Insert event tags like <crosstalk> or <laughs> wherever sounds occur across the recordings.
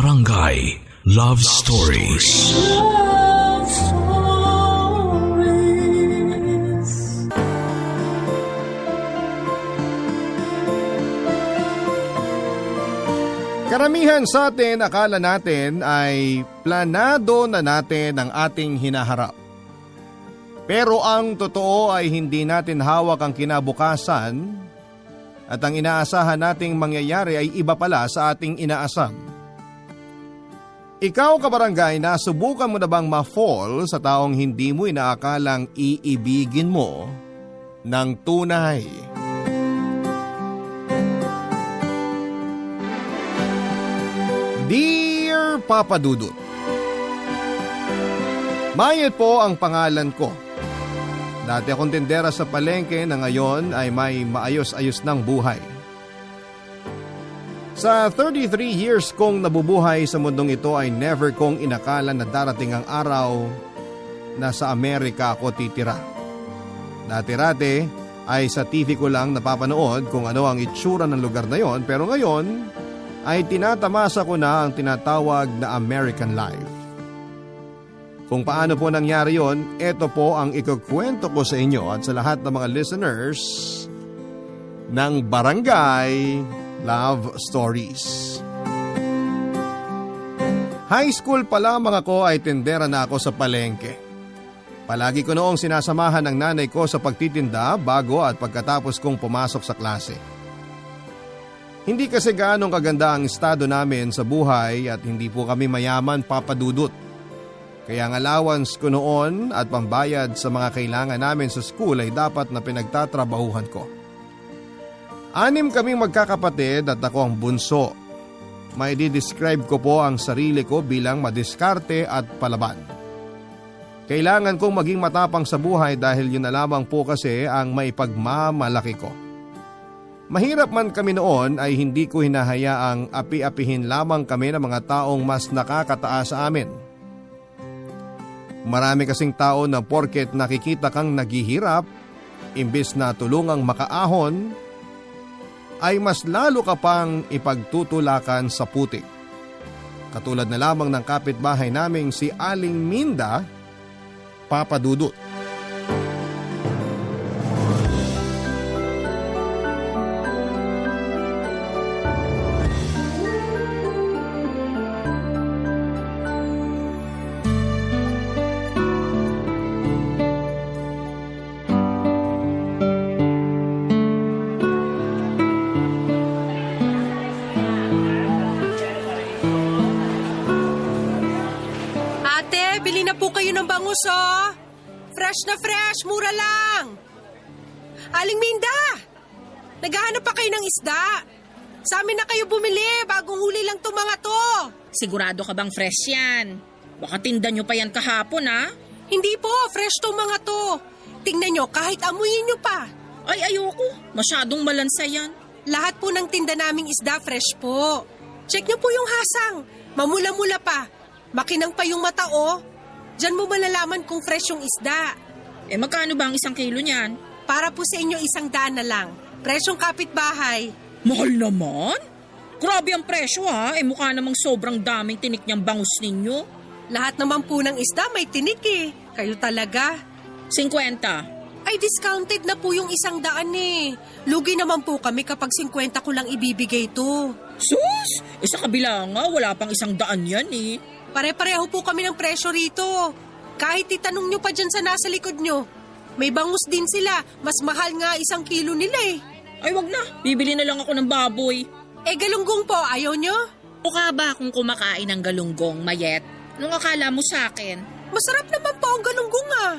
Barangay Love Stories. Love Stories. Karamihan sa atin akala natin ay planado na natin ang ating hinaharap. Pero ang totoo ay hindi natin hawak ang kinabukasan at ang inaasahan nating mangyayari ay iba pala sa ating inaasam. Ikaw kabarangay, nasubukan mo na bang ma-fall sa taong hindi mo inaakalang iibigin mo ng tunay? Dear Papa Dudut, Mayet po ang pangalan ko. Dati akong tindera sa palengke na ngayon ay may maayos-ayos ng buhay. Sa 33 years kong nabubuhay sa mundong ito ay never kong inakala na darating ang araw na sa Amerika ako titira. Dati-rati ay sa TV ko lang napapanood kung ano ang itsura ng lugar na yon pero ngayon ay tinatamasa ko na ang tinatawag na American life. Kung paano po nangyari yon, ito po ang ikukwento ko sa inyo at sa lahat ng mga listeners ng Barangay Love Stories. High school pa lamang ako ay tendera na ako sa palengke. Palagi ko noong sinasamahan ng nanay ko sa pagtitinda bago at pagkatapos kong pumasok sa klase. Hindi kasi gaanong kaganda ang estado namin sa buhay at hindi po kami mayaman papadudot. Kaya ang allowance ko noon at pambayad sa mga kailangan namin sa school ay dapat na pinagtatrabahuhan ko. Anim kaming magkakapatid at ako ang bunso. May di-describe ko po ang sarili ko bilang madiskarte at palaban. Kailangan kong maging matapang sa buhay dahil yun na lamang po kasi ang may pagmamalaki ko. Mahirap man kami noon ay hindi ko hinahayaang api-apihin lamang kami ng mga taong mas nakakataas sa amin. Marami kasing tao na porket nakikita kang naghihirap, imbis na tulungang makaahon, ay mas lalo ka pang ipagtutulakan sa putik. Katulad na lamang ng kapitbahay naming si Aling Minda, Papa Dudut. Sigurado ka bang fresh yan? Baka tinda nyo pa yan kahapon, ha? Hindi po, fresh to mga to. Tingnan nyo, kahit amuyin nyo pa. Ay, ayoko. Masyadong malansa yan. Lahat po ng tinda naming isda fresh po. Check nyo po yung hasang. Mamula-mula pa. Makinang pa yung mata, oh. Diyan mo malalaman kung fresh yung isda. Eh, magkano ba ang isang kilo niyan? Para po sa inyo isang daan na lang. Presyong kapitbahay. Mahal naman. Grabe ang presyo, ha? Eh, mukha namang sobrang daming tinik niyang bangus ninyo. Lahat naman po ng isda may tinik eh. Kayo talaga. 50. Ay, discounted na po yung isang daan eh. Lugi naman po kami kapag 50 ko lang ibibigay to. Sus! Eh, sa kabila nga, wala pang isang daan yan, eh. Pare-pareho po kami ng presyo rito. Kahit itanong nyo pa dyan sa nasa likod nyo. May bangus din sila. Mas mahal nga isang kilo nila eh. Ay, wag na. Bibili na lang ako ng baboy. Eh, galunggong po, ayaw nyo? Mukha ba akong kumakain ng galunggong, Mayet? Anong akala mo sa akin? Masarap naman po ang galunggong ah.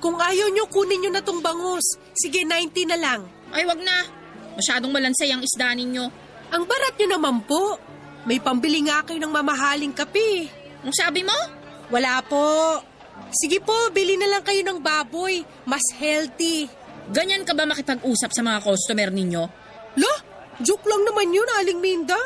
Kung ayaw nyo, kunin nyo na tong bangus. Sige, 90 na lang. Ay, wag na. Masyadong malansay ang isda ninyo. Ang barat nyo naman po. May pambili nga kayo ng mamahaling kape. Ang sabi mo? Wala po. Sige po, bili na lang kayo ng baboy. Mas healthy. Ganyan ka ba makipag-usap sa mga customer ninyo? Lo, joke lang naman yun, Aling Minda.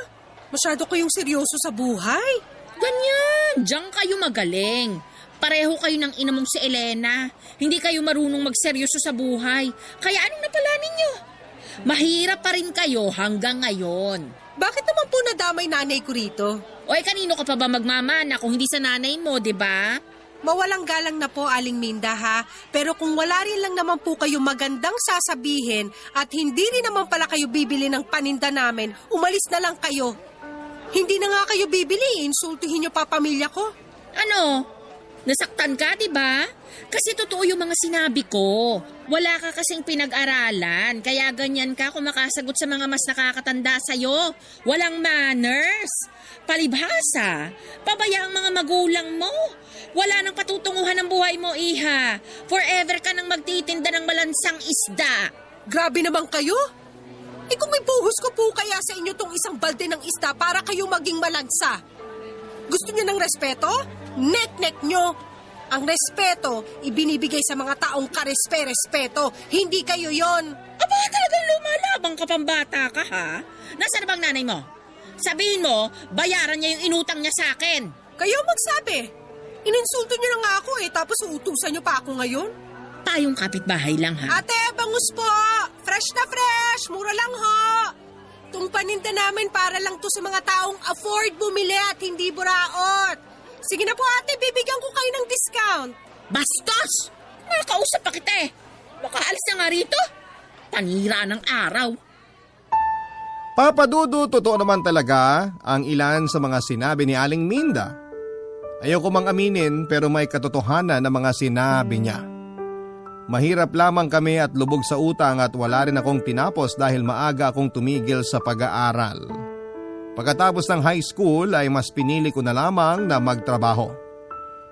Masyado kayong seryoso sa buhay. Ganyan! Diyan kayo magaling. Pareho kayo ng ina mong si Elena. Hindi kayo marunong magseryoso sa buhay. Kaya anong napala ninyo? Mahirap pa rin kayo hanggang ngayon. Bakit naman po nadamay nanay ko rito? Oy, kanino ka pa ba magmamana kung hindi sa nanay mo, di ba? Mawalang galang na po, Aling Minda ha. Pero kung wala rin lang naman po kayo magandang sasabihin at hindi rin naman pala kayo bibili ng paninda namin, umalis na lang kayo. Hindi na nga kayo bibili, insultuhin niyo pa pamilya ko. Ano? Nasaktan ka, di ba? Kasi totoo yung mga sinabi ko. Wala ka kasing pinag-aralan, kaya ganyan ka kumakasagot sa mga mas nakakatanda sa'yo. Walang manners. Palibhasa. Pabaya ang mga magulang mo. Wala nang patutunguhan ng buhay mo, iha. Forever ka nang magtitinda ng malansang isda. Grabe naman kayo. Eh kung may buhos ko po kaya sa inyo tong isang balde ng isda para kayo maging malagsa. Gusto niyo ng respeto? Nek-nek nyo. Ang respeto, ibinibigay sa mga taong karespe-respeto. Hindi kayo yon. Aba, talagang lumalabang ka pambata ka, ha? Nasaan na bang nanay mo? Sabihin mo, bayaran niya yung inutang niya sa akin. Kayo magsabi. Ininsulto niyo na nga ako eh, tapos uutusan niyo pa ako ngayon. Tayong kapitbahay lang, ha? Ate, bangus po! Fresh na fresh! Mura lang ho! Itong paninda namin para lang to sa mga taong afford bumili at hindi buraot. Sige na po ate, bibigyan ko kayo ng discount. Bastos! Nakakausap pa kita eh. Makaalis na nga rito. Panira ng araw. Papadudo, totoo naman talaga ang ilan sa mga sinabi ni Aling Minda. Ayoko mang aminin pero may katotohanan na mga sinabi niya. Mahirap lamang kami at lubog sa utang at wala rin akong tinapos dahil maaga akong tumigil sa pag-aaral. Pagkatapos ng high school ay mas pinili ko na lamang na magtrabaho.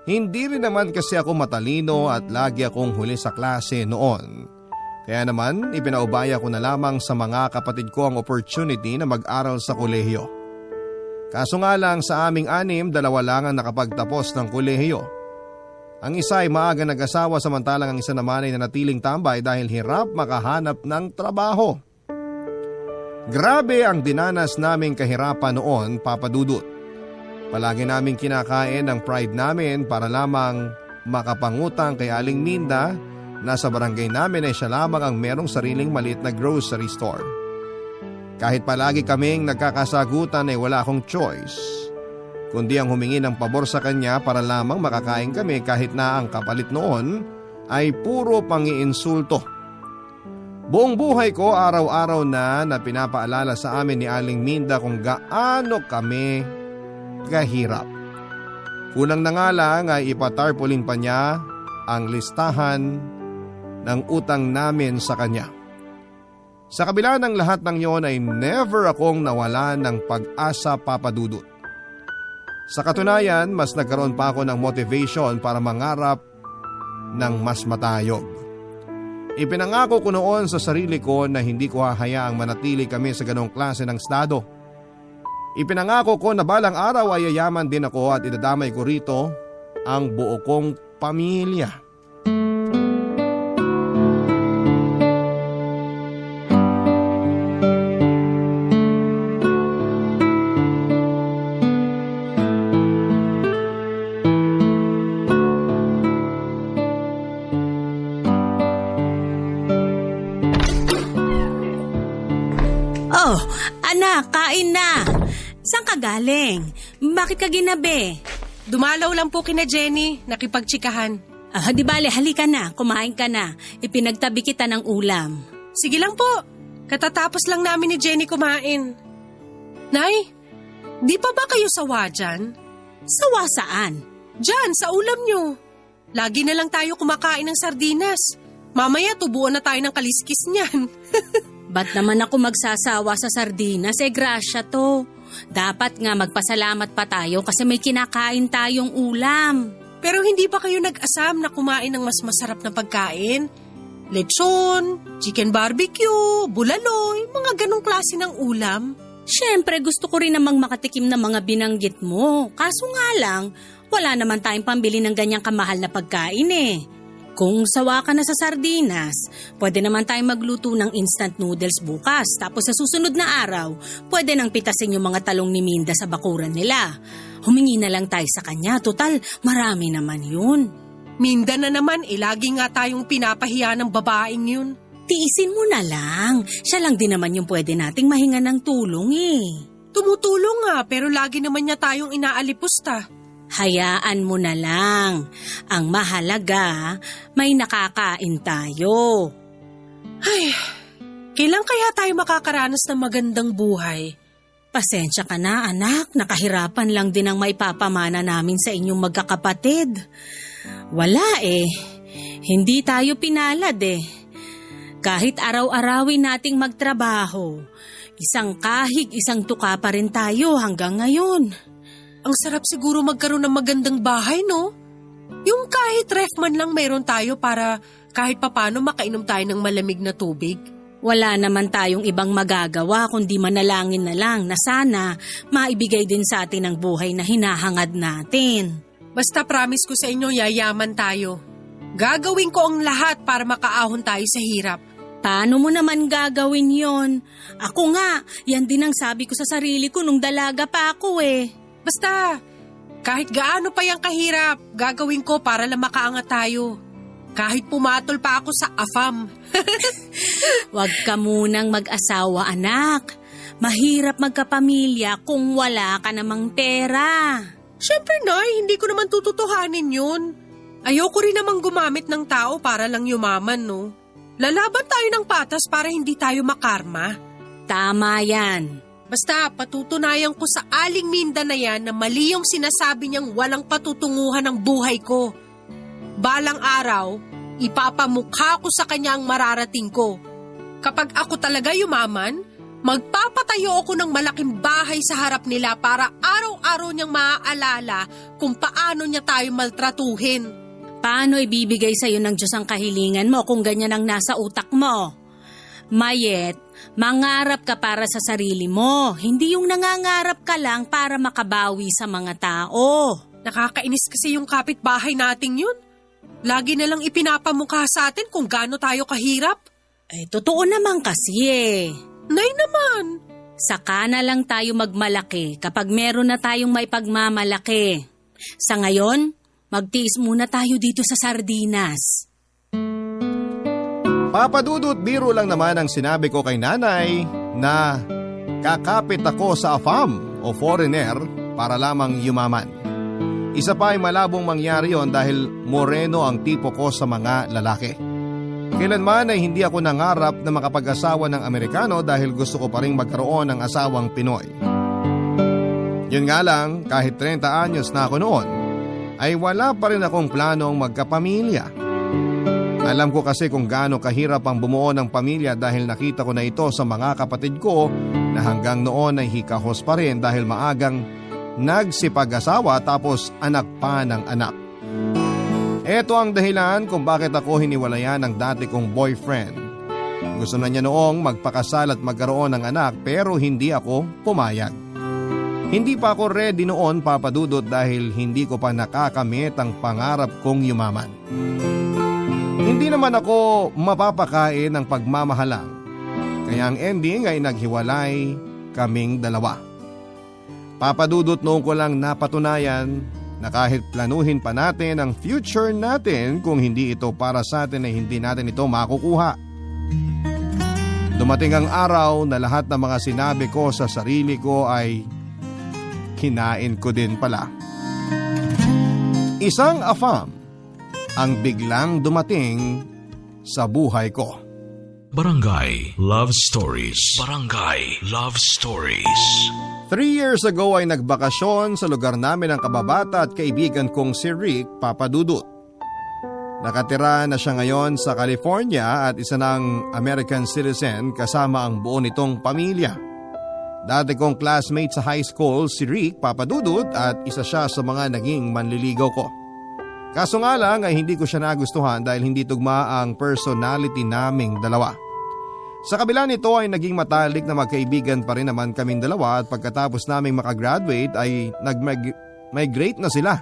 Hindi rin naman kasi ako matalino at lagi akong huli sa klase noon. Kaya naman ipinaubaya ko na lamang sa mga kapatid ko ang opportunity na mag-aral sa kolehiyo. Kaso nga lang sa aming anim, dalawa lang ang nakapagtapos ng kolehiyo. Ang isa ay maaga nag-asawa samantalang ang isa naman ay nanatiling tambay dahil hirap makahanap ng trabaho. Grabe ang dinanas naming kahirapan noon, papadudot. Palagi naming kinakain ang pride namin para lamang makapangutang kay Aling Minda na sa barangay namin ay siya lamang ang merong sariling maliit na grocery store. Kahit palagi kaming nagkakasagutan ay wala akong choice kundi ang humingi ng pabor sa kanya para lamang makakain kami kahit na ang kapalit noon ay puro pangiinsulto. Buong buhay ko araw-araw na na pinapaalala sa amin ni Aling Minda kung gaano kami kahirap. Kulang na nga lang ay ipatarpulin pa niya ang listahan ng utang namin sa kanya. Sa kabila ng lahat ng yon ay never akong nawala ng pag-asa papadudot. Sa katunayan, mas nagkaroon pa ako ng motivation para mangarap ng mas matayog. Ipinangako ko noon sa sarili ko na hindi ko hahayaang manatili kami sa ganong klase ng estado. Ipinangako ko na balang araw ay yayaman din ako at idadamay ko rito ang buo kong pamilya. Galing? Bakit ka ginabi? Dumalaw lang po kina Jenny, nakipagtsikahan. Ah, di bale, halika na, kumain ka na. Ipinagtabi kita ng ulam. Sige lang po, katatapos lang namin ni Jenny kumain. Nay, di pa ba kayo sawa dyan? Sawa saan? Diyan, sa ulam nyo. Lagi na lang tayo kumakain ng sardinas. Mamaya tubuan na tayo ng kaliskis niyan. <laughs> Ba't naman ako magsasawa sa sardinas? Eh, grasya to. Dapat nga magpasalamat pa tayo kasi may kinakain tayong ulam. Pero hindi ba kayo nag-asam na kumain ng mas masarap na pagkain? Lechon, chicken barbecue, bulaloy, mga ganong klase ng ulam. Siyempre, gusto ko rin namang makatikim ng mga binanggit mo. Kaso nga lang, wala naman tayong pambili ng ganyang kamahal na pagkain eh. Kung sawa ka na sa sardinas, pwede naman tayong magluto ng instant noodles bukas. Tapos sa susunod na araw, pwede nang pitasin yung mga talong ni Minda sa bakuran nila. Humingi na lang tayo sa kanya. Total, marami naman yun. Minda na naman, eh lagi nga tayong pinapahiya ng babaeng yun. Tiisin mo na lang. Siya lang din naman yung pwede nating mahinga ng tulong eh. Tumutulong nga pero lagi naman niya tayong inaalipusta. Hayaan mo na lang. Ang mahalaga, may nakakain tayo. Ay, kailan kaya tayo makakaranas ng magandang buhay? Pasensya ka na anak, nakahirapan lang din ang maipapamana namin sa inyong magkakapatid. Wala eh, hindi tayo pinalad eh. Kahit araw-arawin nating magtrabaho, isang kahig, isang tuka pa rin tayo hanggang ngayon. Ang sarap siguro magkaroon ng magandang bahay, no? Yung kahit ref man lang meron tayo para kahit papano makainom tayo ng malamig na tubig. Wala naman tayong ibang magagawa kundi manalangin na lang na sana maibigay din sa atin ang buhay na hinahangad natin. Basta promise ko sa inyo, yayaman tayo. Gagawin ko ang lahat para makaahon tayo sa hirap. Paano mo naman gagawin yon? Ako nga, yan din ang sabi ko sa sarili ko nung dalaga pa ako eh. Basta, kahit gaano pa yung kahirap, gagawin ko para lang makaangat tayo. Kahit pumatol pa ako sa afam. <laughs> Huwag ka munang mag-asawa anak. Mahirap magkapamilya kung wala ka namang pera. Siyempre, Nay, hindi ko naman tututuhanin yun. Ayoko rin namang gumamit ng tao para lang yumaman, no? Lalaban tayo ng patas para hindi tayo makarma. Tama yan. Basta patutunayan ko sa aling minda na yan na mali yung sinasabi niyang walang patutunguhan ng buhay ko. Balang araw, ipapamukha ko sa kanya ang mararating ko. Kapag ako talaga yumaman, magpapatayo ako ng malaking bahay sa harap nila para araw-araw niyang maaalala kung paano niya tayo maltratuhin. Paano ibibigay sa'yo ng Diyos ang kahilingan mo kung ganyan ang nasa utak mo? Mayet, mangarap ka para sa sarili mo, hindi yung nangangarap ka lang para makabawi sa mga tao. Nakakainis kasi yung kapitbahay nating yun. Lagi na lang ipinapamukha sa atin kung gaano tayo kahirap. Eh, totoo naman kasi eh. Nay naman, Saka na lang tayo magmalaki kapag meron na tayong may pagmamalaki. Sa ngayon, magtiis muna tayo dito sa sardinas. Papadudot biro lang naman ang sinabi ko kay nanay na kakapit ako sa AFAM o foreigner para lamang yumaman. Isa pa ay malabong mangyari yon dahil moreno ang tipo ko sa mga lalaki. Kailanman ay hindi ako nangarap na makapag-asawa ng Amerikano dahil gusto ko pa rin magkaroon ng asawang Pinoy. Yun nga lang, kahit 30 anyos na ako noon, ay wala pa rin akong planong magkapamilya. Alam ko kasi kung gaano kahirap ang bumuo ng pamilya dahil nakita ko na ito sa mga kapatid ko na hanggang noon ay hikahos pa rin dahil maagang nagsipag-asawa tapos anak pa ng anak. Ito ang dahilan kung bakit ako hiniwalayan ng dati kong boyfriend. Gusto na niya noong magpakasal at magkaroon ng anak pero hindi ako pumayag. Hindi pa ako ready noon papadudot dahil hindi ko pa nakakamit ang pangarap kong yumaman. Hindi naman ako mapapakain ng pagmamahalang. Kaya ang ending ay naghiwalay kaming dalawa. Papadudot noon ko lang napatunayan na kahit planuhin pa natin ang future natin kung hindi ito para sa atin ay hindi natin ito makukuha. Dumating ang araw na lahat ng mga sinabi ko sa sarili ko ay kinain ko din pala. Isang afam ang biglang dumating sa buhay ko. Barangay Love Stories. Barangay Love Stories. Three years ago ay nagbakasyon sa lugar namin ang kababata at kaibigan kong si Rick Papadudut. Nakatira na siya ngayon sa California at isa ng American citizen kasama ang buo nitong pamilya. Dati kong classmate sa high school si Rick Papadudut at isa siya sa mga naging manliligaw ko. Kaso nga lang ay hindi ko siya nagustuhan dahil hindi tugma ang personality naming dalawa. Sa kabila nito ay naging matalik na magkaibigan pa rin naman kaming dalawa at pagkatapos naming makagraduate ay nag-migrate na sila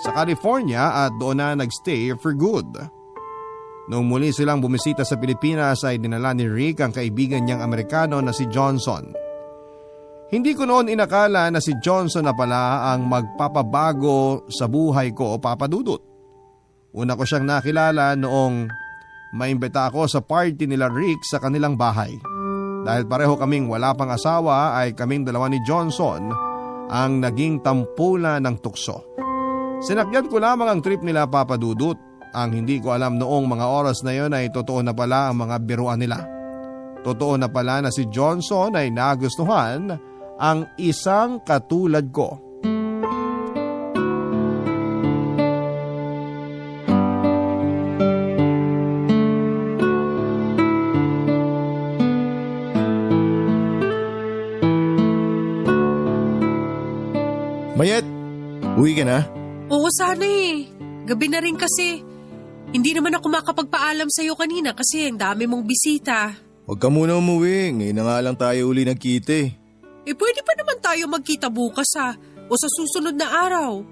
sa California at doon na nagstay for good. Noong muli silang bumisita sa Pilipinas ay dinala ni Rick ang kaibigan niyang Amerikano na si Johnson. Hindi ko noon inakala na si Johnson na pala ang magpapabago sa buhay ko o papadudot. Una ko siyang nakilala noong maimbita ako sa party nila Rick sa kanilang bahay. Dahil pareho kaming wala pang asawa ay kaming dalawa ni Johnson ang naging tampula ng tukso. Sinakyan ko lamang ang trip nila Papa Dudut. Ang hindi ko alam noong mga oras na yon ay totoo na pala ang mga biruan nila. Totoo na pala na si Johnson ay nagustuhan ang isang katulad ko. Uwi ka na? Oo, sana eh. Gabi na rin kasi. Hindi naman ako makapagpaalam sa'yo kanina kasi ang dami mong bisita. Huwag ka muna umuwi. Ngayon na nga lang tayo uli nagkita eh. Eh pwede pa naman tayo magkita bukas ha o sa susunod na araw.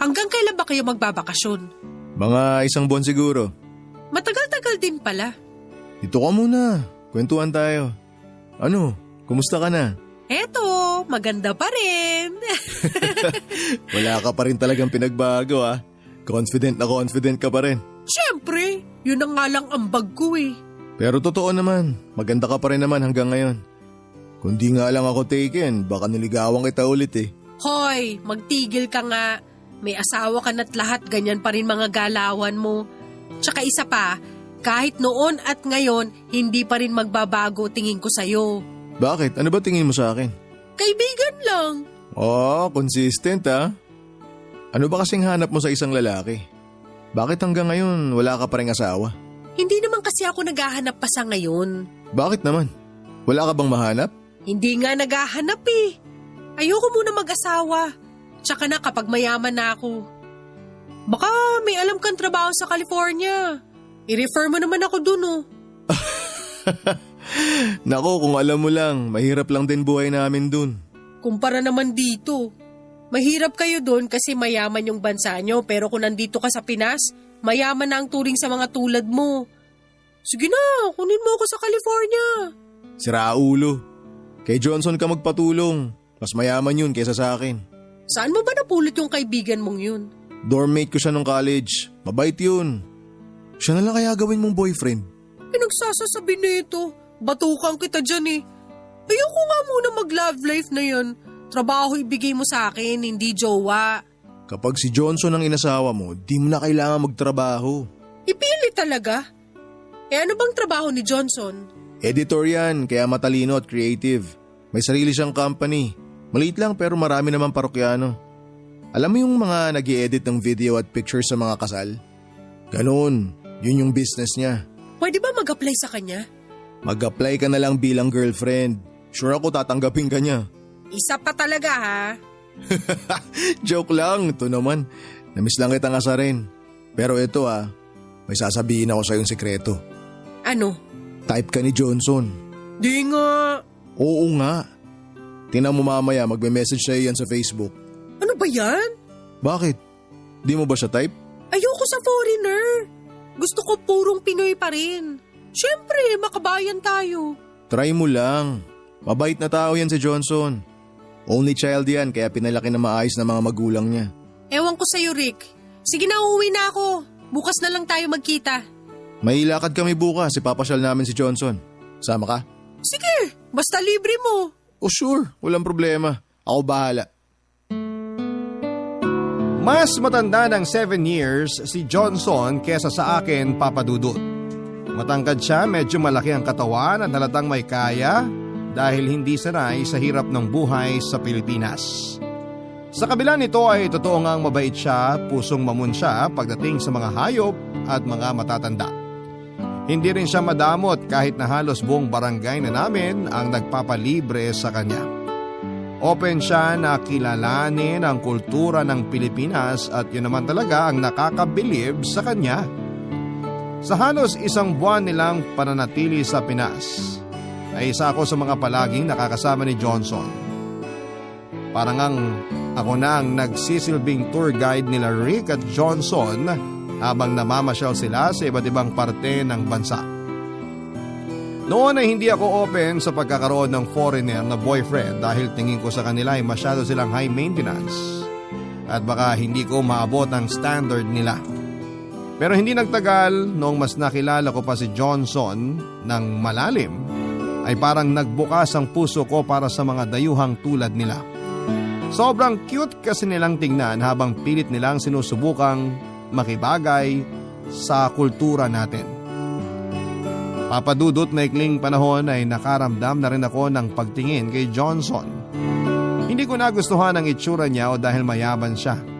Hanggang kailan ba kayo magbabakasyon? Mga isang buwan siguro. Matagal-tagal din pala. Dito ka muna. Kwentuhan tayo. Ano? Kumusta ka na? Eto, maganda pa rin. <laughs> Wala ka pa rin talagang pinagbago ah. Confident na confident ka pa rin. Siyempre, yun ang nga lang ambag ko eh. Pero totoo naman, maganda ka pa rin naman hanggang ngayon. Kung di nga lang ako taken, baka niligawan kita ulit eh. Hoy, magtigil ka nga. May asawa ka na't lahat ganyan pa rin mga galawan mo. Tsaka isa pa, kahit noon at ngayon, hindi pa rin magbabago tingin ko sa'yo. Bakit? Ano ba tingin mo sa akin? Kaibigan lang. Oh, consistent ah. Ano ba kasing hanap mo sa isang lalaki? Bakit hanggang ngayon wala ka pa rin asawa? Hindi naman kasi ako naghahanap pa sa ngayon. Bakit naman? Wala ka bang mahanap? Hindi nga naghahanap eh. Ayoko muna mag-asawa. Tsaka na kapag mayaman na ako. Baka may alam kang trabaho sa California. I-refer mo naman ako dun oh. <laughs> Nako, kung alam mo lang, mahirap lang din buhay namin dun. Kumpara naman dito. Mahirap kayo doon kasi mayaman yung bansa nyo pero kung nandito ka sa Pinas, mayaman na ang turing sa mga tulad mo. Sige na, kunin mo ako sa California. Si Raulo. Kay Johnson ka magpatulong. Mas mayaman yun kaysa sa akin. Saan mo ba napulot yung kaibigan mong yun? Dormmate ko siya nung college. Mabait yun. Siya na lang kaya gawin mong boyfriend. Pinagsasasabi nito. Batukan kita dyan eh. Ayoko nga muna mag-love life na yan. Trabaho ibigay mo sa akin, hindi jowa. Kapag si Johnson ang inasawa mo, di mo na kailangan magtrabaho. Ipili talaga. Eh ano bang trabaho ni Johnson? Editor yan, kaya matalino at creative. May sarili siyang company. Maliit lang pero marami naman parokyano. Alam mo yung mga nag edit ng video at pictures sa mga kasal? Ganon, yun yung business niya. Pwede ba mag-apply sa kanya? Mag-apply ka na lang bilang girlfriend. Sure ako tatanggapin ka niya. Isa pa talaga ha. <laughs> Joke lang, ito naman. Namiss lang kita nga sa rin. Pero ito ah, may sasabihin ako sa yung sekreto. Ano? Type ka ni Johnson. Di nga. Oo nga. Tingnan mo mamaya, magme-message sa'yo yan sa Facebook. Ano ba yan? Bakit? Di mo ba siya type? Ayoko sa foreigner. Gusto ko purong Pinoy pa rin. Siyempre, makabayan tayo. Try mo lang. Mabait na tao yan si Johnson. Only child yan kaya pinalaki na maayos na mga magulang niya. Ewan ko sa'yo, Rick. Sige na, uuwi na ako. Bukas na lang tayo magkita. May ilakad kami bukas, ipapasyal namin si Johnson. Sama ka? Sige, basta libre mo. Oh sure, walang problema. Ako bahala. Mas matanda ng 7 years si Johnson kesa sa akin papadudot. Matangkad siya, medyo malaki ang katawan at halatang may kaya dahil hindi sanay sa hirap ng buhay sa Pilipinas. Sa kabila nito ay totoo ngang mabait siya, pusong mamun siya pagdating sa mga hayop at mga matatanda. Hindi rin siya madamot kahit na halos buong barangay na namin ang nagpapalibre sa kanya. Open siya na kilalanin ang kultura ng Pilipinas at yun naman talaga ang nakakabilib sa kanya. Sa halos isang buwan nilang pananatili sa Pinas, ay isa ako sa mga palaging nakakasama ni Johnson. Parang ang ako na ang nagsisilbing tour guide nila Rick at Johnson habang namamasyal sila sa iba't ibang parte ng bansa. Noon ay hindi ako open sa pagkakaroon ng foreigner na boyfriend dahil tingin ko sa kanila ay masyado silang high maintenance at baka hindi ko maabot ang standard nila. Pero hindi nagtagal noong mas nakilala ko pa si Johnson ng malalim ay parang nagbukas ang puso ko para sa mga dayuhang tulad nila. Sobrang cute kasi nilang tingnan habang pilit nilang sinusubukang makibagay sa kultura natin. Papadudot maikling panahon ay nakaramdam na rin ako ng pagtingin kay Johnson. Hindi ko nagustuhan ang itsura niya o dahil mayaman siya.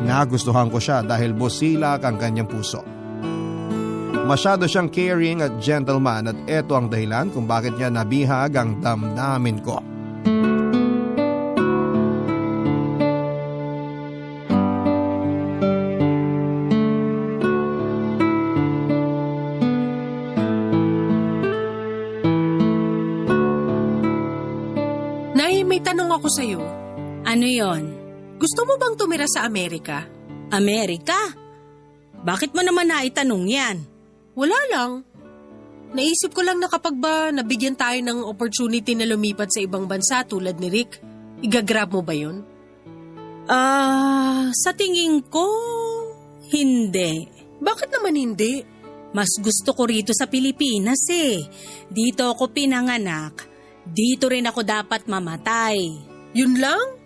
Nagustuhan ko siya dahil busilak ang kanyang puso. Masyado siyang caring at gentleman at eto ang dahilan kung bakit niya nabihag ang damdamin ko. Nay, may tanong ako sa'yo. Ano yon? Gusto mo bang tumira sa Amerika? Amerika? Bakit mo naman naitanong yan? Wala lang. Naisip ko lang na kapag ba nabigyan tayo ng opportunity na lumipat sa ibang bansa tulad ni Rick, igagrab mo ba yun? Ah, sa tingin ko, hindi. Bakit naman hindi? Mas gusto ko rito sa Pilipinas eh. Dito ako pinanganak. Dito rin ako dapat mamatay. Yun lang?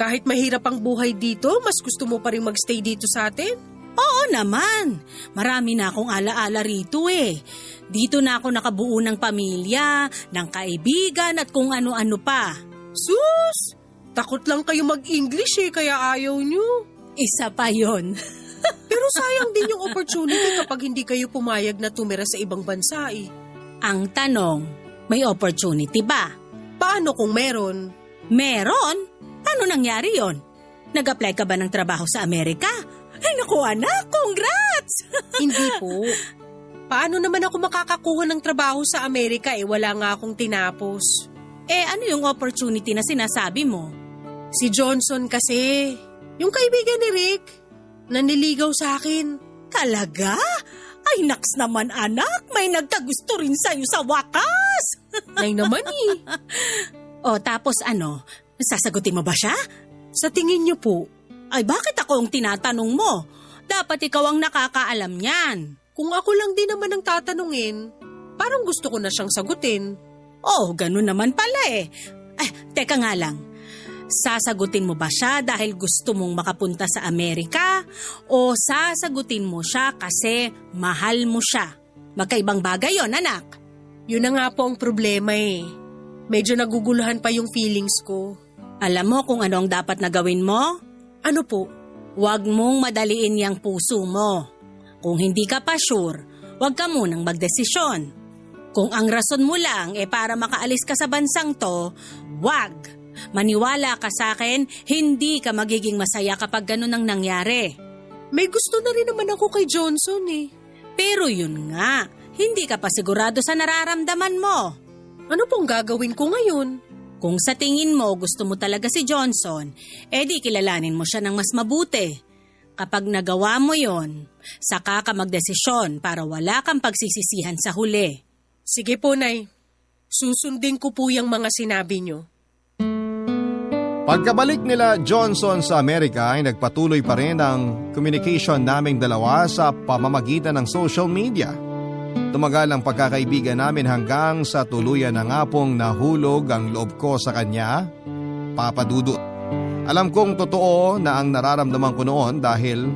Kahit mahirap ang buhay dito, mas gusto mo pa rin magstay dito sa atin? Oo naman. Marami na akong alaala rito eh. Dito na ako nakabuo ng pamilya, ng kaibigan at kung ano-ano pa. Sus! Takot lang kayo mag-English eh, kaya ayaw nyo. Isa pa yon. <laughs> Pero sayang din yung opportunity kapag hindi kayo pumayag na tumira sa ibang bansa eh. Ang tanong, may opportunity ba? Paano kung meron? Meron? Paano nangyari yon? Nag-apply ka ba ng trabaho sa Amerika? Ay naku anak, congrats! <laughs> Hindi po. Paano naman ako makakakuha ng trabaho sa Amerika eh wala nga akong tinapos? eh ano yung opportunity na sinasabi mo? Si Johnson kasi, yung kaibigan ni Rick, naniligaw sa akin. Talaga? Ay naks naman anak, may nagkagusto rin sa'yo sa wakas! <laughs> Nay naman eh. o tapos ano, sasagutin mo ba siya? Sa tingin niyo po, Ay bakit ako ang tinatanong mo? Dapat ikaw ang nakakaalam niyan. kung ako lang din naman ang tatanungin, parang gusto ko na siyang sagutin. Oh, ganun naman pala eh. Eh, teka nga lang. Sasagutin mo ba siya dahil gusto mong makapunta sa Amerika? O sasagutin mo siya kasi mahal mo siya? Magkaibang bagay yon anak. Yun na nga po ang problema eh. Medyo naguguluhan pa yung feelings ko. Alam mo kung ano ang dapat na gawin mo? Ano po? Huwag mong madaliin yung puso mo. Kung hindi ka pa sure, huwag ka munang magdesisyon. Kung ang rason mo lang e para makaalis ka sa bansang to, wag. Maniwala ka sa akin, hindi ka magiging masaya kapag ganun ang nangyari. May gusto na rin naman ako kay Johnson eh. Pero yun nga, hindi ka pa sigurado sa nararamdaman mo. Ano pong gagawin ko ngayon? Kung sa tingin mo gusto mo talaga si Johnson, edi kilalanin mo siya ng mas mabuti. Kapag nagawa mo yon, saka ka magdesisyon para wala kang pagsisisihan sa huli. Sige po, Nay. Susundin ko po yung mga sinabi niyo. Pagkabalik nila Johnson sa Amerika ay nagpatuloy pa rin ang communication naming dalawa sa pamamagitan ng social media. Tumagal ang pagkakaibigan namin hanggang sa tuluyan na nga pong nahulog ang loob ko sa kanya, Papa Dudut. Alam kong totoo na ang nararamdaman ko noon dahil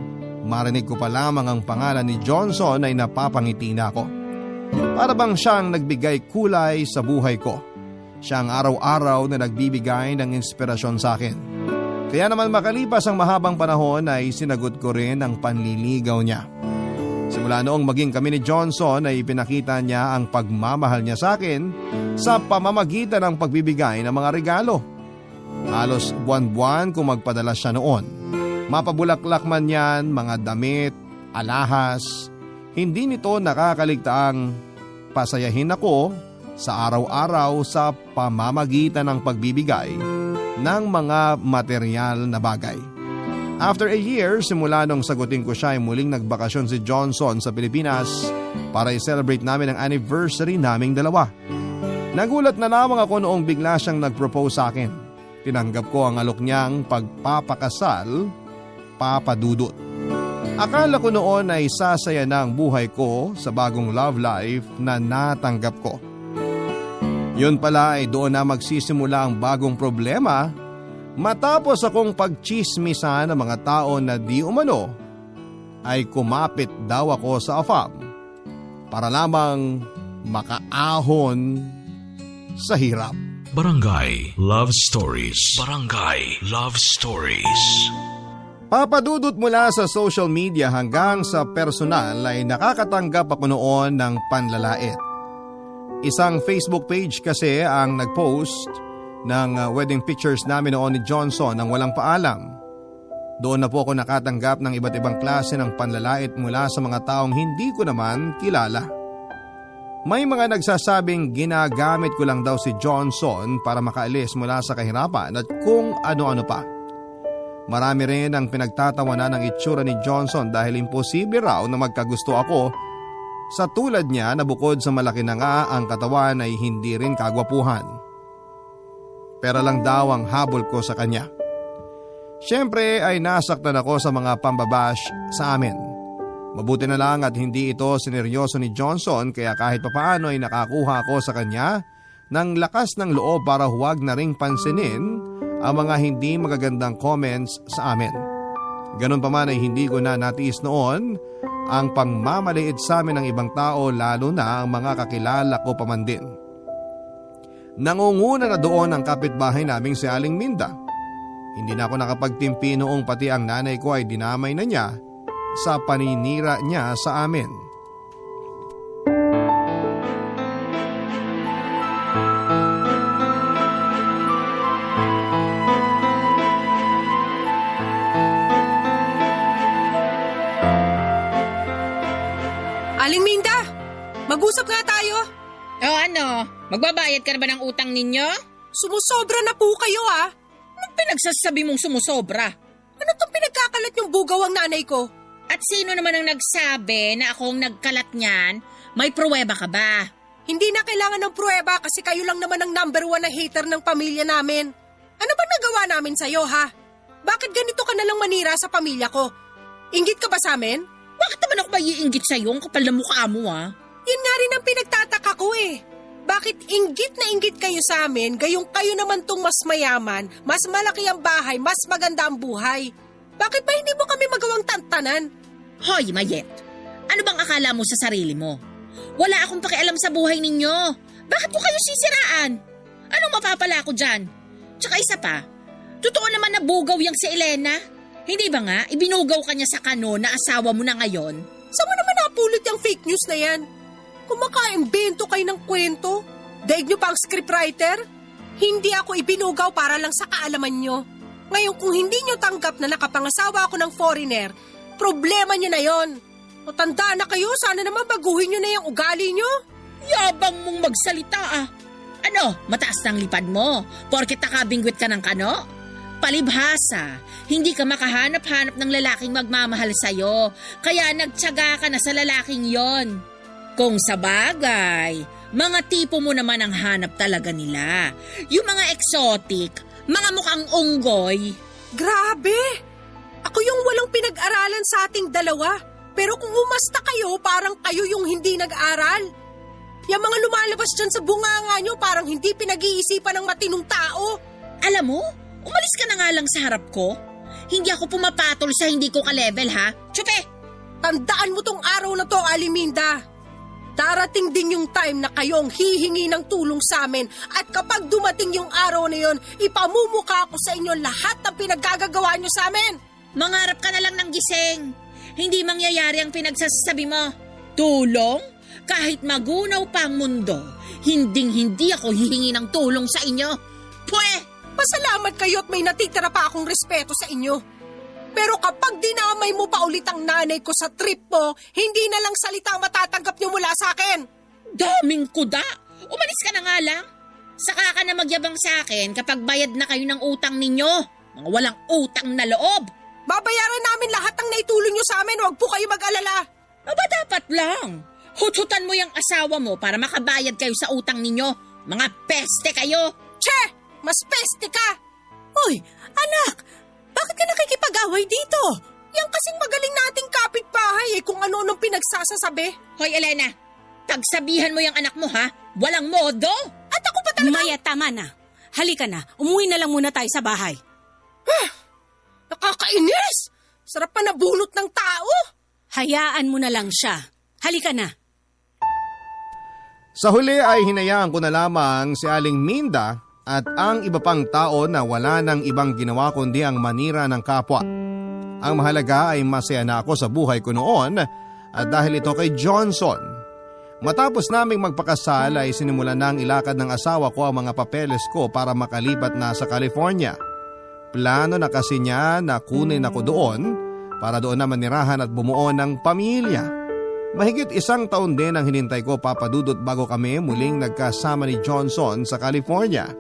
marinig ko pa lamang ang pangalan ni Johnson ay napapangiti na ako. Para bang siyang nagbigay kulay sa buhay ko. Siya ang araw-araw na nagbibigay ng inspirasyon sa akin. Kaya naman makalipas ang mahabang panahon ay sinagot ko rin ang panliligaw niya. Simula noong maging kami ni Johnson ay pinakita niya ang pagmamahal niya sa akin sa pamamagitan ng pagbibigay ng mga regalo. Halos buwan-buwan kung magpadala siya noon. Mapabulaklak man yan, mga damit, alahas. Hindi nito nakakaligtaang pasayahin ako sa araw-araw sa pamamagitan ng pagbibigay ng mga material na bagay. After a year, simula nung sagutin ko siya ay muling nagbakasyon si Johnson sa Pilipinas para i-celebrate namin ang anniversary naming dalawa. Nagulat na lamang ako noong bigla siyang nag-propose sa akin. Tinanggap ko ang alok niyang pagpapakasal, papadudot. Akala ko noon ay sasaya na ang buhay ko sa bagong love life na natanggap ko. Yun pala ay doon na magsisimula ang bagong problema matapos akong pagchismisan ng mga tao na di umano ay kumapit daw ako sa AFAM para lamang makaahon sa hirap. Barangay Love Stories. Barangay Love Stories. Papadudot mula sa social media hanggang sa personal ay nakakatanggap ako noon ng panlalait. Isang Facebook page kasi ang nagpost ng uh, wedding pictures namin noon ni Johnson nang walang paalam. Doon na po ako nakatanggap ng iba't ibang klase ng panlalait mula sa mga taong hindi ko naman kilala. May mga nagsasabing ginagamit ko lang daw si Johnson para makaalis mula sa kahirapan at kung ano-ano pa. Marami rin ang pinagtatawanan ng itsura ni Johnson dahil imposible raw na magkagusto ako sa tulad niya na bukod sa malaki na nga ang katawan ay hindi rin kagwapuhan. Pera lang daw ang habol ko sa kanya. Siyempre ay nasaktan ako sa mga pambabash sa amin. Mabuti na lang at hindi ito sineryoso ni Johnson kaya kahit papaano ay nakakuha ako sa kanya ng lakas ng loob para huwag na ring pansinin ang mga hindi magagandang comments sa amin. Ganun pa man ay hindi ko na natiis noon ang pangmamaliit sa amin ng ibang tao lalo na ang mga kakilala ko pa man din. Nangunguna na doon ang kapitbahay naming si Aling Minda. Hindi na ako nakapagtimpi noong pati ang nanay ko ay dinamay na niya sa paninira niya sa amin. Aling Minda, mag-usap nga tayo. O ano, magbabayad ka na ba ng utang ninyo? Sumusobra na po kayo ah. Anong pinagsasabi mong sumusobra? Ano tong pinagkakalat yung bugaw ang nanay ko? At sino naman ang nagsabi na akong nagkalat niyan? May pruweba ka ba? Hindi na kailangan ng pruweba kasi kayo lang naman ang number one na hater ng pamilya namin. Ano ba nagawa namin sa'yo ha? Bakit ganito ka nalang manira sa pamilya ko? Ingit ka ba sa amin? Bakit naman ako maiinggit sa'yo? Ang kapal na mukha mo ah. Yun nga rin ang pinagtataka ko eh. Bakit inggit na inggit kayo sa amin, gayong kayo naman tong mas mayaman, mas malaki ang bahay, mas maganda ang buhay? Bakit ba hindi mo kami magawang tantanan? Hoy, Mayet! Ano bang akala mo sa sarili mo? Wala akong pakialam sa buhay ninyo. Bakit ko kayo sisiraan? Anong mapapala ko dyan? Tsaka isa pa, totoo naman na bugaw yang si Elena. Hindi ba nga, ibinugaw ka niya sa kano na asawa mo na ngayon? Saan mo naman napulot yung fake news na yan? Kumaka-imbento kayo ng kwento? Daig nyo pa ang scriptwriter? Hindi ako ibinugaw para lang sa kaalaman nyo. Ngayon kung hindi nyo tanggap na nakapangasawa ako ng foreigner, problema nyo na yon. O tanda na kayo, sana naman baguhin nyo na yung ugali nyo. Yabang mong magsalita ah. Ano, mataas ng lipad mo? Porket nakabingwit ka ng kano? Palibhasa, hindi ka makahanap-hanap ng lalaking magmamahal sa'yo, kaya nagtyaga ka na sa lalaking yon. Kung sa bagay, mga tipo mo naman ang hanap talaga nila. Yung mga exotic, mga mukhang unggoy. Grabe! Ako yung walang pinag-aralan sa ating dalawa. Pero kung umasta kayo, parang kayo yung hindi nag-aral. Yung mga lumalabas dyan sa bunganga nyo, parang hindi pinag-iisipan ng matinong tao. Alam mo, umalis ka na nga lang sa harap ko. Hindi ako pumapatol sa hindi ko ka-level ha. Chupe! Tandaan mo tong araw na to, Aliminda. Darating din yung time na kayong hihingi ng tulong sa amin at kapag dumating yung araw na yon, ipamumuka ko sa inyo lahat ng pinaggagawa nyo sa amin. Mangarap ka na lang ng gising. Hindi mangyayari ang pinagsasabi mo. Tulong? Kahit magunaw pa ang mundo, hinding hindi ako hihingi ng tulong sa inyo. Pwe! Pasalamat kayo at may natitira pa akong respeto sa inyo. Pero kapag dinamay mo pa ulit ang nanay ko sa trip mo, hindi na lang salita ang matatanggap niyo mula sa akin. Daming kuda! Umalis ka na nga lang. Saka ka na magyabang sa akin kapag bayad na kayo ng utang ninyo. Mga walang utang na loob. Babayaran namin lahat ng naitulong niyo sa amin, huwag po kayo mag-alala. Aba dapat lang. Huthutan mo yung asawa mo para makabayad kayo sa utang ninyo. Mga peste kayo. Che! Mas peste ka! Uy, anak! Bakit ka nakikipag-away dito? Yan kasing magaling nating kapitbahay eh kung ano nung pinagsasasabi. Hoy Elena, pagsabihan mo yung anak mo ha, walang modo. At ako pa Maya, tama na. Halika na, umuwi na lang muna tayo sa bahay. Nakakainis! Sarap pa nabunot ng tao! Hayaan mo na lang siya. Halika na. Sa huli ay hinayaan ko na lamang si Aling Minda at ang iba pang tao na wala nang ibang ginawa kundi ang manira ng kapwa. Ang mahalaga ay masaya na ako sa buhay ko noon at dahil ito kay Johnson. Matapos naming magpakasal ay sinimulan na ilakad ng asawa ko ang mga papeles ko para makalipat na sa California. Plano na kasi niya na kunin ako doon para doon na manirahan at bumuo ng pamilya. Mahigit isang taon din ang hinintay ko papadudot bago kami muling nagkasama ni Johnson sa California.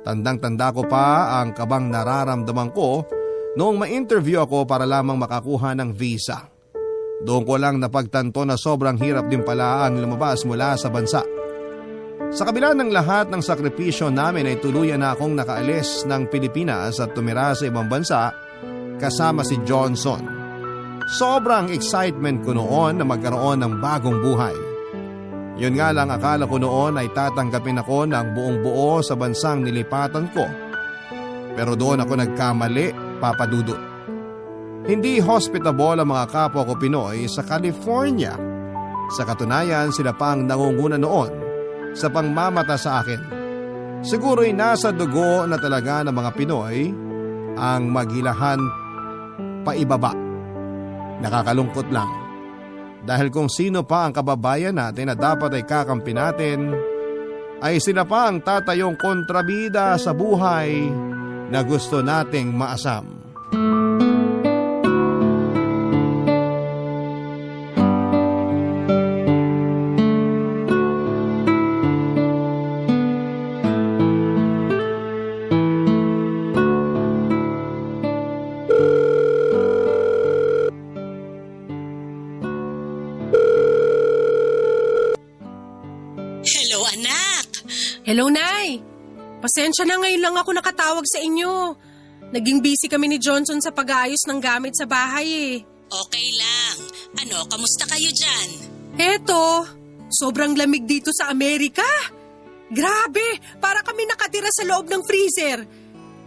Tandang-tanda ko pa ang kabang nararamdaman ko noong ma-interview ako para lamang makakuha ng visa. Doon ko lang napagtanto na sobrang hirap din pala ang lumabas mula sa bansa. Sa kabila ng lahat ng sakripisyo namin ay tuluyan na akong nakaalis ng Pilipinas at tumira sa ibang bansa kasama si Johnson. Sobrang excitement ko noon na magkaroon ng bagong buhay. Yun nga lang akala ko noon ay tatanggapin ako ng buong buo sa bansang nilipatan ko. Pero doon ako nagkamali, papadudot. Hindi hospitable ang mga kapwa ko Pinoy sa California. Sa katunayan sila pa ang nangunguna noon sa pangmamata sa akin. Siguro'y nasa dugo na talaga ng mga Pinoy ang maghilahan paibaba. Nakakalungkot lang. Dahil kung sino pa ang kababayan natin na dapat ay kakampi natin, ay sila pa ang tatayong kontrabida sa buhay na gusto nating maasam. Pasensya na ngayon lang ako nakatawag sa inyo. Naging busy kami ni Johnson sa pag-aayos ng gamit sa bahay eh. Okay lang. Ano, kamusta kayo dyan? Eto, sobrang lamig dito sa Amerika. Grabe, para kami nakatira sa loob ng freezer.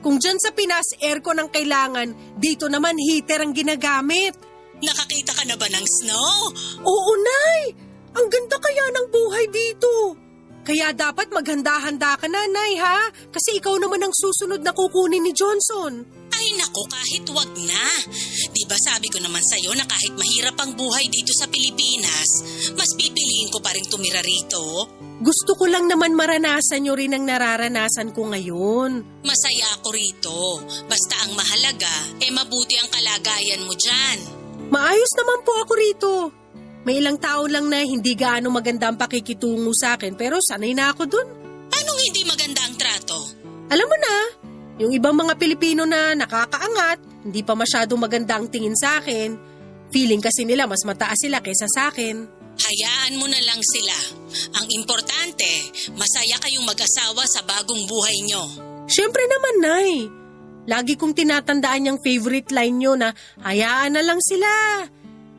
Kung dyan sa Pinas, aircon ang kailangan, dito naman heater ang ginagamit. Nakakita ka na ba ng snow? Oo, Nay! Ang ganda kaya ng buhay dito. Kaya dapat maghanda-handa ka na, Nay, ha? Kasi ikaw naman ang susunod na kukunin ni Johnson. Ay nako, kahit wag na. Di ba sabi ko naman sa'yo na kahit mahirap ang buhay dito sa Pilipinas, mas pipiliin ko pa rin tumira rito? Gusto ko lang naman maranasan nyo rin ang nararanasan ko ngayon. Masaya ako rito. Basta ang mahalaga, eh mabuti ang kalagayan mo dyan. Maayos naman po ako rito. May ilang tao lang na hindi gaano maganda ang pakikitungo sa akin pero sanay na ako dun. Anong hindi maganda ang trato? Alam mo na, yung ibang mga Pilipino na nakakaangat, hindi pa masyado maganda ang tingin sa akin. Feeling kasi nila mas mataas sila kaysa sa akin. Hayaan mo na lang sila. Ang importante, masaya kayong mag-asawa sa bagong buhay nyo. Siyempre naman, Nay. Lagi kong tinatandaan yung favorite line nyo na hayaan na lang sila.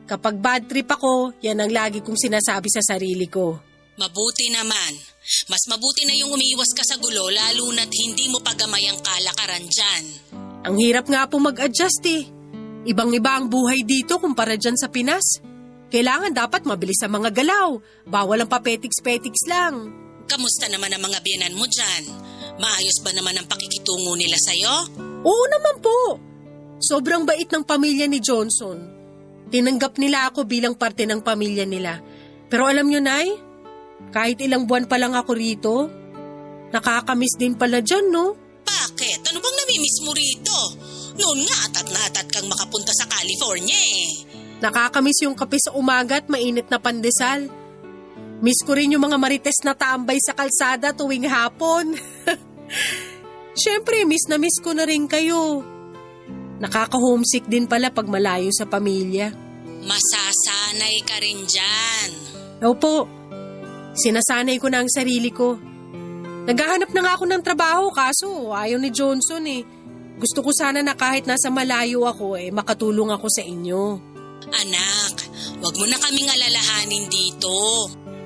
Kapag bad trip ako, yan ang lagi kong sinasabi sa sarili ko. Mabuti naman. Mas mabuti na yung umiiwas ka sa gulo lalo na't hindi mo pagamay ang kalakaran dyan. Ang hirap nga po mag-adjust eh. Ibang-iba ang buhay dito kumpara dyan sa Pinas. Kailangan dapat mabilis ang mga galaw. Bawal ang papetiks-petiks lang. Kamusta naman ang mga biyanan mo dyan? Maayos ba naman ang pakikitungo nila sa'yo? Oo naman po. Sobrang bait ng pamilya ni Johnson. Tinanggap nila ako bilang parte ng pamilya nila. Pero alam nyo, Nay, kahit ilang buwan pa lang ako rito, nakakamiss din pala dyan, no? Bakit? Ano bang namimiss mo rito? Noon nga atat na atat kang makapunta sa California eh. Nakakamiss yung kape sa umaga at mainit na pandesal. Miss ko rin yung mga marites na tambay sa kalsada tuwing hapon. <laughs> Siyempre, miss na miss ko na rin kayo. Nakaka-homesick din pala pag malayo sa pamilya. Masasanay ka rin dyan. Opo, sinasanay ko na ang sarili ko. Naghahanap na nga ako ng trabaho kaso ayaw ni Johnson eh. Gusto ko sana na kahit nasa malayo ako eh makatulong ako sa inyo. Anak, wag mo na kaming alalahanin dito.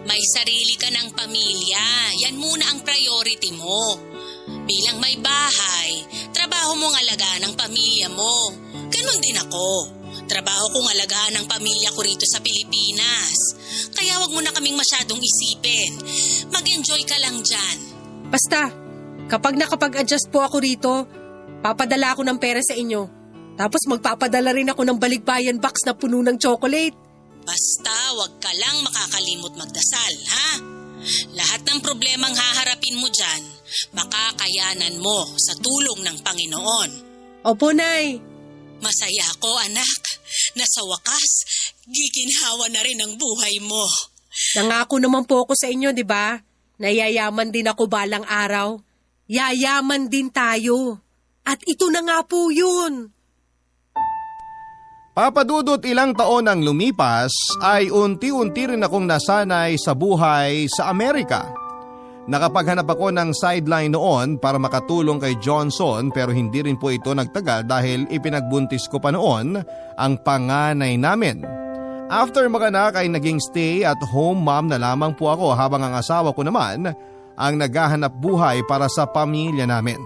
May sarili ka ng pamilya. Yan muna ang priority mo. Bilang may bahay, trabaho mong alagaan ang pamilya mo. Ganon din ako. Trabaho kong alagaan ang pamilya ko rito sa Pilipinas. Kaya wag mo na kaming masyadong isipin. Mag-enjoy ka lang dyan. Basta, kapag nakapag-adjust po ako rito, papadala ako ng pera sa inyo. Tapos magpapadala rin ako ng balikbayan box na puno ng chocolate. Basta wag ka lang makakalimot magdasal, ha? Lahat ng problemang haharapin mo dyan, makakayanan mo sa tulong ng Panginoon. Opo, Nay. Masaya ako, anak, na sa wakas, giginhawa na rin ang buhay mo. Nangako naman po ako sa inyo, di ba? Nayayaman din ako balang araw. Yayaman din tayo. At ito na nga po yun. Papadudot ilang taon ang lumipas ay unti-unti rin akong nasanay sa buhay sa Amerika. Nakapaghanap ako ng sideline noon para makatulong kay Johnson pero hindi rin po ito nagtagal dahil ipinagbuntis ko pa noon ang panganay namin. After maganak ay naging stay at home mom na lamang po ako habang ang asawa ko naman ang naghahanap buhay para sa pamilya namin.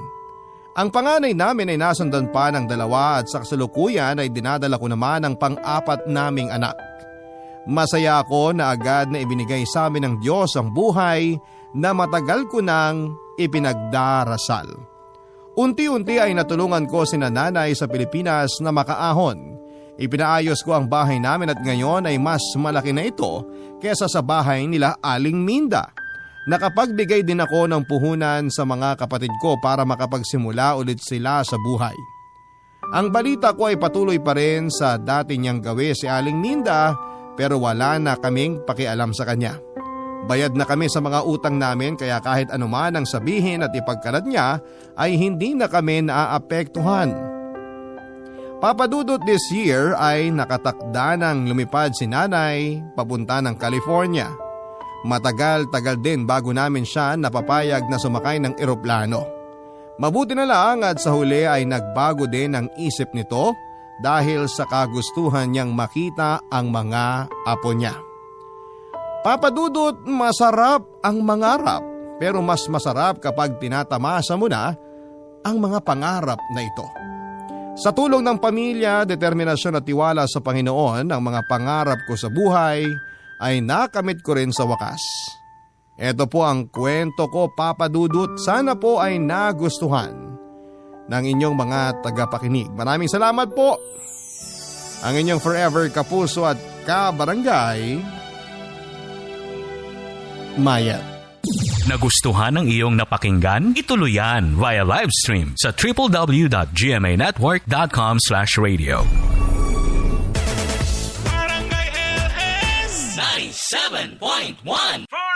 Ang panganay namin ay nasundan pa ng dalawa at sa kasalukuyan ay dinadala ko naman ang pang-apat naming anak. Masaya ako na agad na ibinigay sa amin ng Diyos ang buhay na matagal ko nang ipinagdarasal. Unti-unti ay natulungan ko si nanay sa Pilipinas na makaahon. Ipinaayos ko ang bahay namin at ngayon ay mas malaki na ito kesa sa bahay nila Aling Minda. Nakapagbigay din ako ng puhunan sa mga kapatid ko para makapagsimula ulit sila sa buhay. Ang balita ko ay patuloy pa rin sa dati niyang gawi si Aling Minda pero wala na kaming pakialam sa kanya. Bayad na kami sa mga utang namin kaya kahit anuman ang sabihin at ipagkalat niya ay hindi na kami naaapektuhan. Papadudot this year ay nakatakda ng lumipad si nanay papunta ng California. Matagal-tagal din bago namin siya napapayag na sumakay ng eroplano. Mabuti na lang at sa huli ay nagbago din ang isip nito dahil sa kagustuhan niyang makita ang mga apo niya. Papadudot masarap ang mangarap pero mas masarap kapag tinatamasa mo na ang mga pangarap na ito. Sa tulong ng pamilya, determinasyon at tiwala sa Panginoon, ang mga pangarap ko sa buhay ay nakamit ko rin sa wakas. Ito po ang kwento ko papadudot. Sana po ay nagustuhan ng inyong mga tagapakinig. Maraming salamat po. Ang inyong forever kapuso at kabarangay, Mayat. Nagustuhan ng iyong napakinggan? Ituloy yan via live stream sa www.gmanetwork.com radio. Barangay LS 97.1 for